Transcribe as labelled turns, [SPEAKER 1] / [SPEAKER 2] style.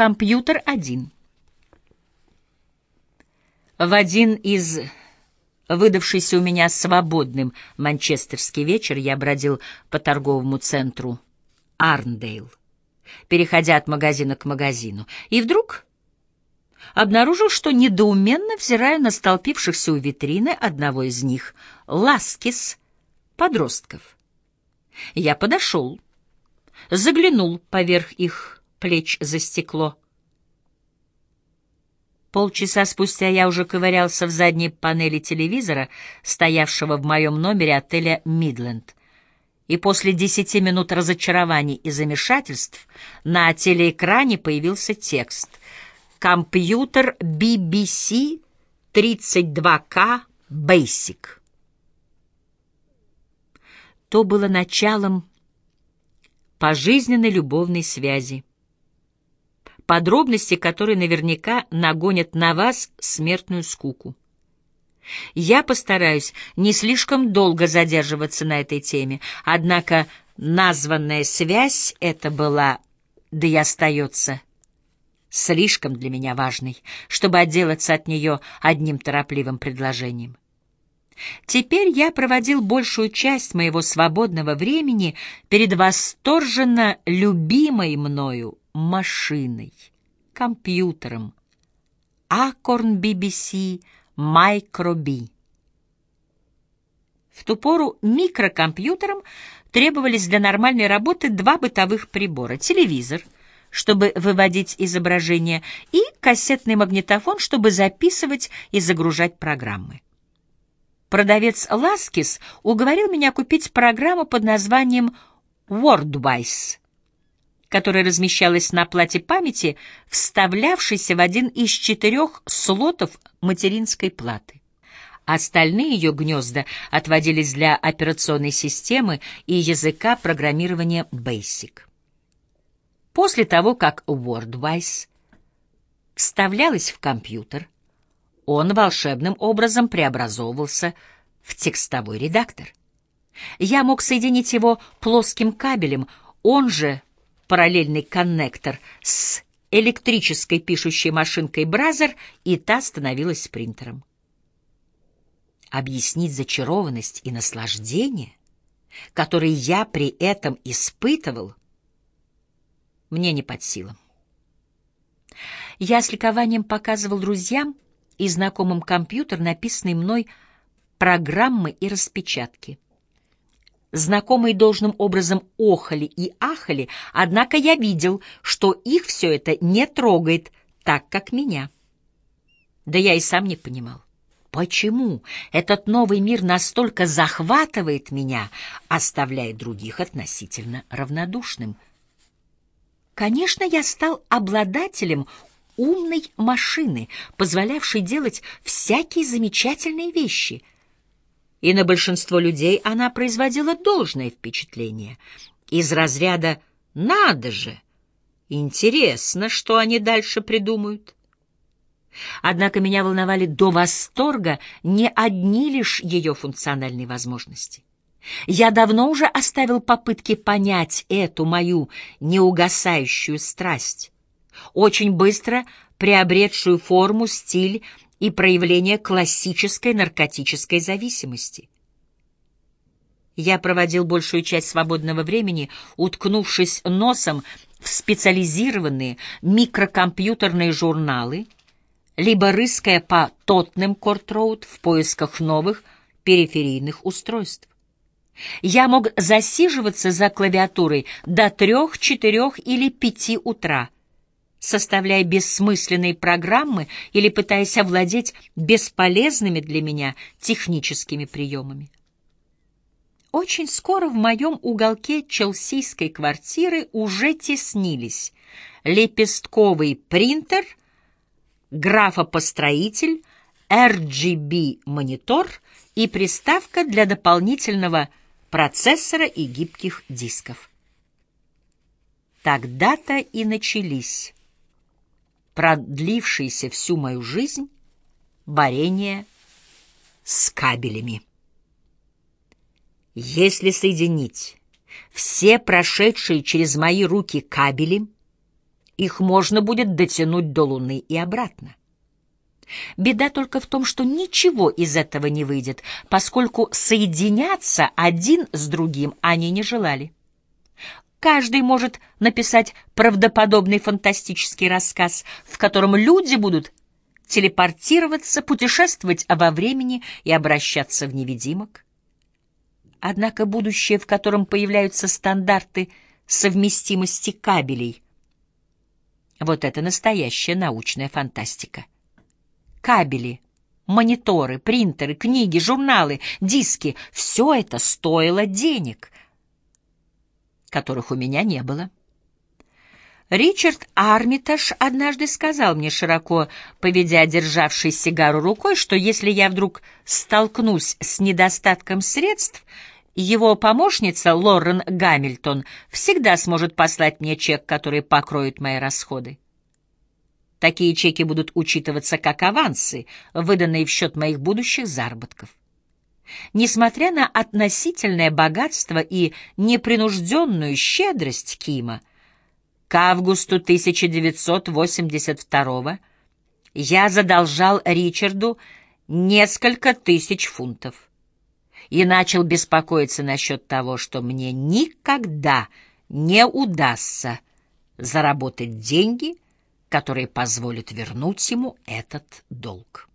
[SPEAKER 1] Компьютер один. В один из выдавшийся у меня свободным манчестерский вечер я бродил по торговому центру Арндейл, переходя от магазина к магазину, и вдруг обнаружил, что недоуменно взираю на столпившихся у витрины одного из них, Ласкис, подростков. Я подошел, заглянул поверх их плеч за стекло. Полчаса спустя я уже ковырялся в задней панели телевизора, стоявшего в моем номере отеля «Мидленд». И после десяти минут разочарований и замешательств на телеэкране появился текст «Компьютер BBC 32K Basic». То было началом пожизненной любовной связи подробности которые наверняка нагонят на вас смертную скуку. Я постараюсь не слишком долго задерживаться на этой теме, однако названная связь эта была, да и остается, слишком для меня важной, чтобы отделаться от нее одним торопливым предложением. Теперь я проводил большую часть моего свободного времени перед восторженно любимой мною машиной, компьютером, Acorn BBC Micro B. В ту пору микрокомпьютерам требовались для нормальной работы два бытовых прибора — телевизор, чтобы выводить изображение, и кассетный магнитофон, чтобы записывать и загружать программы. Продавец Ласкис уговорил меня купить программу под названием WordWise — которая размещалась на плате памяти, вставлявшейся в один из четырех слотов материнской платы. Остальные ее гнезда отводились для операционной системы и языка программирования BASIC. После того, как WordWise вставлялась в компьютер, он волшебным образом преобразовывался в текстовой редактор. Я мог соединить его плоским кабелем, он же параллельный коннектор с электрической пишущей машинкой Бразер, и та становилась принтером. Объяснить зачарованность и наслаждение, которые я при этом испытывал, мне не под силам. Я с ликованием показывал друзьям и знакомым компьютер, написанный мной программы и распечатки. Знакомые должным образом охали и ахали, однако я видел, что их все это не трогает так, как меня. Да я и сам не понимал. Почему этот новый мир настолько захватывает меня, оставляя других относительно равнодушным? Конечно, я стал обладателем умной машины, позволявшей делать всякие замечательные вещи — и на большинство людей она производила должное впечатление. Из разряда «надо же! Интересно, что они дальше придумают». Однако меня волновали до восторга не одни лишь ее функциональные возможности. Я давно уже оставил попытки понять эту мою неугасающую страсть, очень быстро приобретшую форму, стиль и проявление классической наркотической зависимости. Я проводил большую часть свободного времени, уткнувшись носом в специализированные микрокомпьютерные журналы, либо рыская по Тотнем Корт-Роуд в поисках новых периферийных устройств. Я мог засиживаться за клавиатурой до трех, четырех или пяти утра — составляя бессмысленные программы или пытаясь овладеть бесполезными для меня техническими приемами. Очень скоро в моем уголке челсийской квартиры уже теснились лепестковый принтер, графопостроитель, RGB-монитор и приставка для дополнительного процессора и гибких дисков. Тогда-то и начались продлившееся всю мою жизнь борение с кабелями. Если соединить все прошедшие через мои руки кабели их можно будет дотянуть до Луны и обратно. Беда только в том, что ничего из этого не выйдет, поскольку соединяться один с другим они не желали. Каждый может написать правдоподобный фантастический рассказ, в котором люди будут телепортироваться, путешествовать во времени и обращаться в невидимок. Однако будущее, в котором появляются стандарты совместимости кабелей, вот это настоящая научная фантастика. Кабели, мониторы, принтеры, книги, журналы, диски — все это стоило денег, которых у меня не было. Ричард Армитаж однажды сказал мне, широко поведя державшей сигару рукой, что если я вдруг столкнусь с недостатком средств, его помощница Лорен Гамильтон всегда сможет послать мне чек, который покроет мои расходы. Такие чеки будут учитываться как авансы, выданные в счет моих будущих заработков. Несмотря на относительное богатство и непринужденную щедрость Кима, к августу 1982 я задолжал Ричарду несколько тысяч фунтов и начал беспокоиться насчет того, что мне никогда не удастся заработать деньги, которые позволят вернуть ему этот долг.